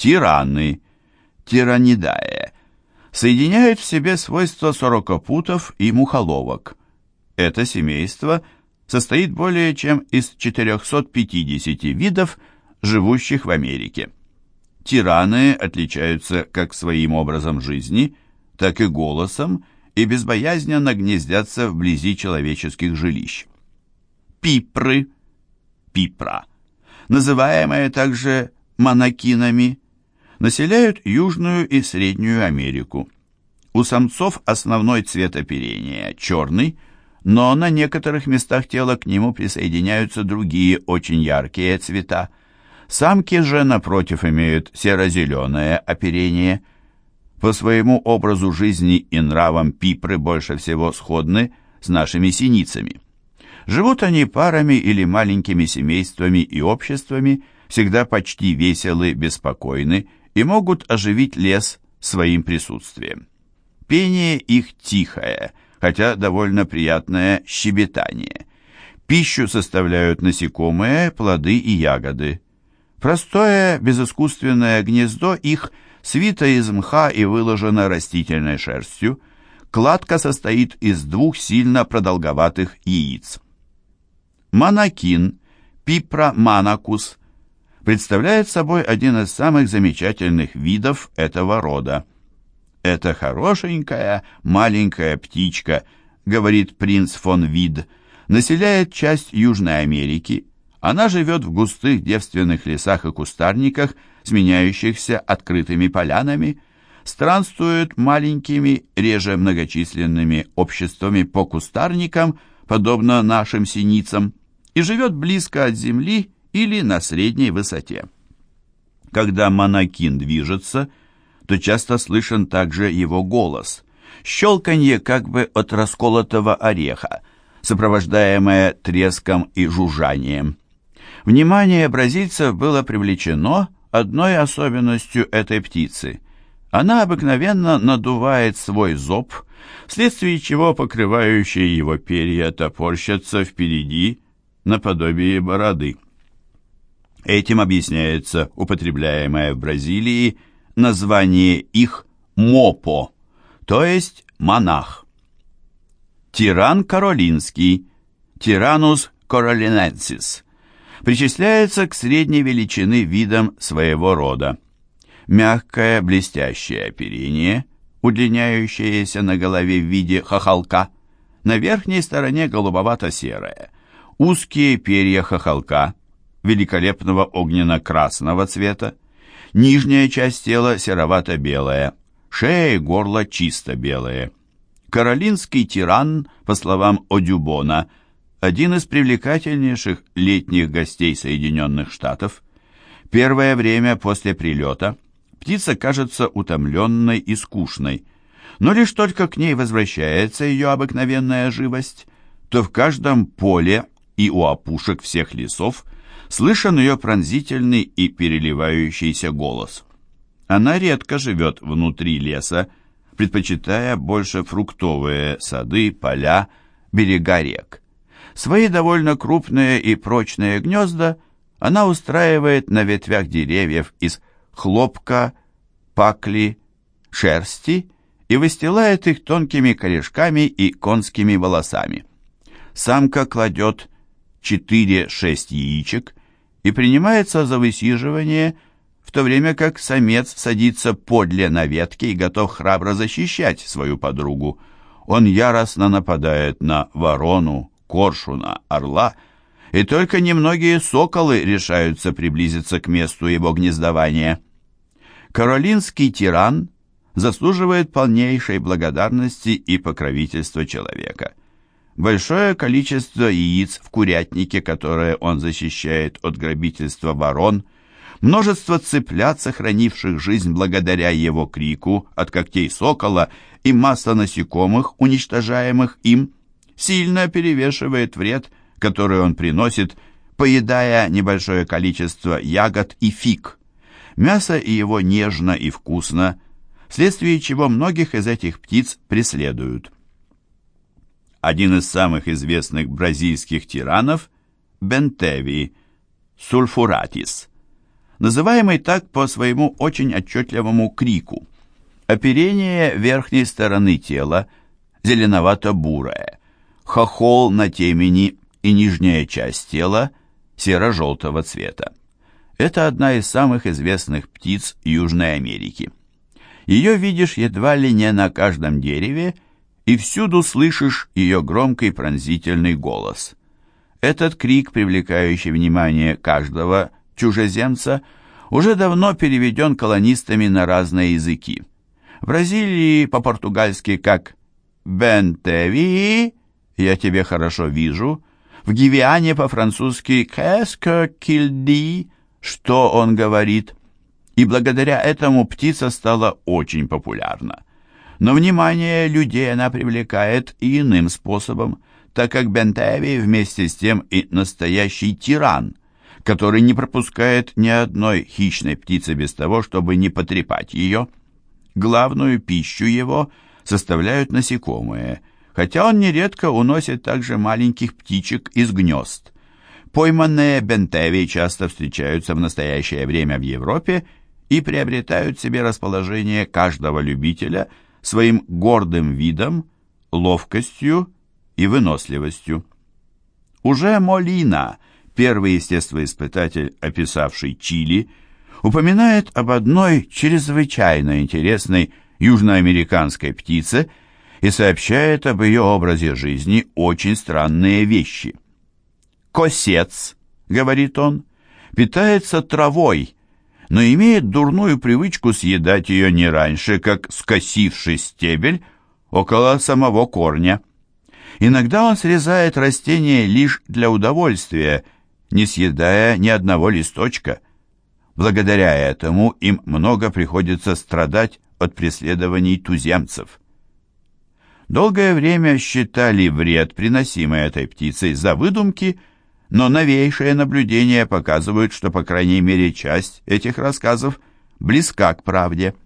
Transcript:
Тираны, тиранидае, соединяют в себе свойства сорокопутов и мухоловок. Это семейство состоит более чем из 450 видов, живущих в Америке. Тираны отличаются как своим образом жизни, так и голосом и безбоязненно гнездятся вблизи человеческих жилищ. Пипры, пипра, называемые также монокинами, населяют Южную и Среднюю Америку. У самцов основной цвет оперения черный, но на некоторых местах тела к нему присоединяются другие очень яркие цвета. Самки же, напротив, имеют серо-зеленое оперение. По своему образу жизни и нравам пипры больше всего сходны с нашими синицами. Живут они парами или маленькими семействами и обществами, всегда почти веселы, беспокойны и могут оживить лес своим присутствием. Пение их тихое, хотя довольно приятное щебетание. Пищу составляют насекомые, плоды и ягоды. Простое, безыскусственное гнездо их свито из мха и выложено растительной шерстью. Кладка состоит из двух сильно продолговатых яиц. Монокин, Пипра манакус, представляет собой один из самых замечательных видов этого рода. «Это хорошенькая маленькая птичка», — говорит принц фон Вид, населяет часть Южной Америки. Она живет в густых девственных лесах и кустарниках, сменяющихся открытыми полянами, странствует маленькими, реже многочисленными обществами по кустарникам, подобно нашим синицам, и живет близко от земли или на средней высоте. Когда монокин движется, то часто слышен также его голос, щелканье как бы от расколотого ореха, сопровождаемое треском и жужжанием. Внимание бразильцев было привлечено одной особенностью этой птицы. Она обыкновенно надувает свой зоб, вследствие чего покрывающие его перья топорщатся впереди наподобие бороды. Этим объясняется употребляемое в Бразилии название их «мопо», то есть «монах». Тиран каролинский, Тиранус королиненсис, причисляется к средней величины видам своего рода. Мягкое блестящее оперение, удлиняющееся на голове в виде хохолка, на верхней стороне голубовато-серое, узкие перья хохолка – великолепного огненно-красного цвета, нижняя часть тела серовато-белая, шея и горло чисто белые. Каролинский тиран, по словам Одюбона, один из привлекательнейших летних гостей Соединенных Штатов. Первое время после прилета птица кажется утомленной и скучной, но лишь только к ней возвращается ее обыкновенная живость, то в каждом поле и у опушек всех лесов – слышен ее пронзительный и переливающийся голос. Она редко живет внутри леса, предпочитая больше фруктовые сады, поля, берега рек. Свои довольно крупные и прочные гнезда она устраивает на ветвях деревьев из хлопка, пакли, шерсти и выстилает их тонкими корешками и конскими волосами. Самка кладет 4-6 яичек и принимается за высиживание, в то время как самец садится подле на ветке и готов храбро защищать свою подругу. Он яростно нападает на ворону, коршуна, орла, и только немногие соколы решаются приблизиться к месту его гнездования. Каролинский тиран заслуживает полнейшей благодарности и покровительства человека большое количество яиц в курятнике, которое он защищает от грабительства ворон, множество цыплят, сохранивших жизнь благодаря его крику от когтей сокола и масса насекомых, уничтожаемых им, сильно перевешивает вред, который он приносит, поедая небольшое количество ягод и фиг. Мясо его нежно и вкусно, вследствие чего многих из этих птиц преследуют один из самых известных бразильских тиранов, Бентеви, Сульфуратис. называемый так по своему очень отчетливому крику. Оперение верхней стороны тела зеленовато-бурое, хохол на темени и нижняя часть тела серо-желтого цвета. Это одна из самых известных птиц Южной Америки. Ее видишь едва ли не на каждом дереве, и всюду слышишь ее громкий пронзительный голос. Этот крик, привлекающий внимание каждого чужеземца, уже давно переведен колонистами на разные языки. В Бразилии по-португальски как «бентеви» «я тебе хорошо вижу», в Гивиане по-французски «qu'est-ce qu'il «что он говорит», и благодаря этому птица стала очень популярна. Но внимание людей она привлекает и иным способом, так как Бентеви вместе с тем и настоящий тиран, который не пропускает ни одной хищной птицы без того, чтобы не потрепать ее. Главную пищу его составляют насекомые, хотя он нередко уносит также маленьких птичек из гнезд. Пойманные бентеви часто встречаются в настоящее время в Европе и приобретают себе расположение каждого любителя своим гордым видом, ловкостью и выносливостью. Уже Молина, первый естествоиспытатель, описавший Чили, упоминает об одной чрезвычайно интересной южноамериканской птице и сообщает об ее образе жизни очень странные вещи. «Косец», — говорит он, — «питается травой, но имеет дурную привычку съедать ее не раньше, как скосивший стебель около самого корня. Иногда он срезает растение лишь для удовольствия, не съедая ни одного листочка. Благодаря этому им много приходится страдать от преследований туземцев. Долгое время считали вред, приносимый этой птицей, за выдумки, но новейшие наблюдения показывают, что, по крайней мере, часть этих рассказов близка к правде –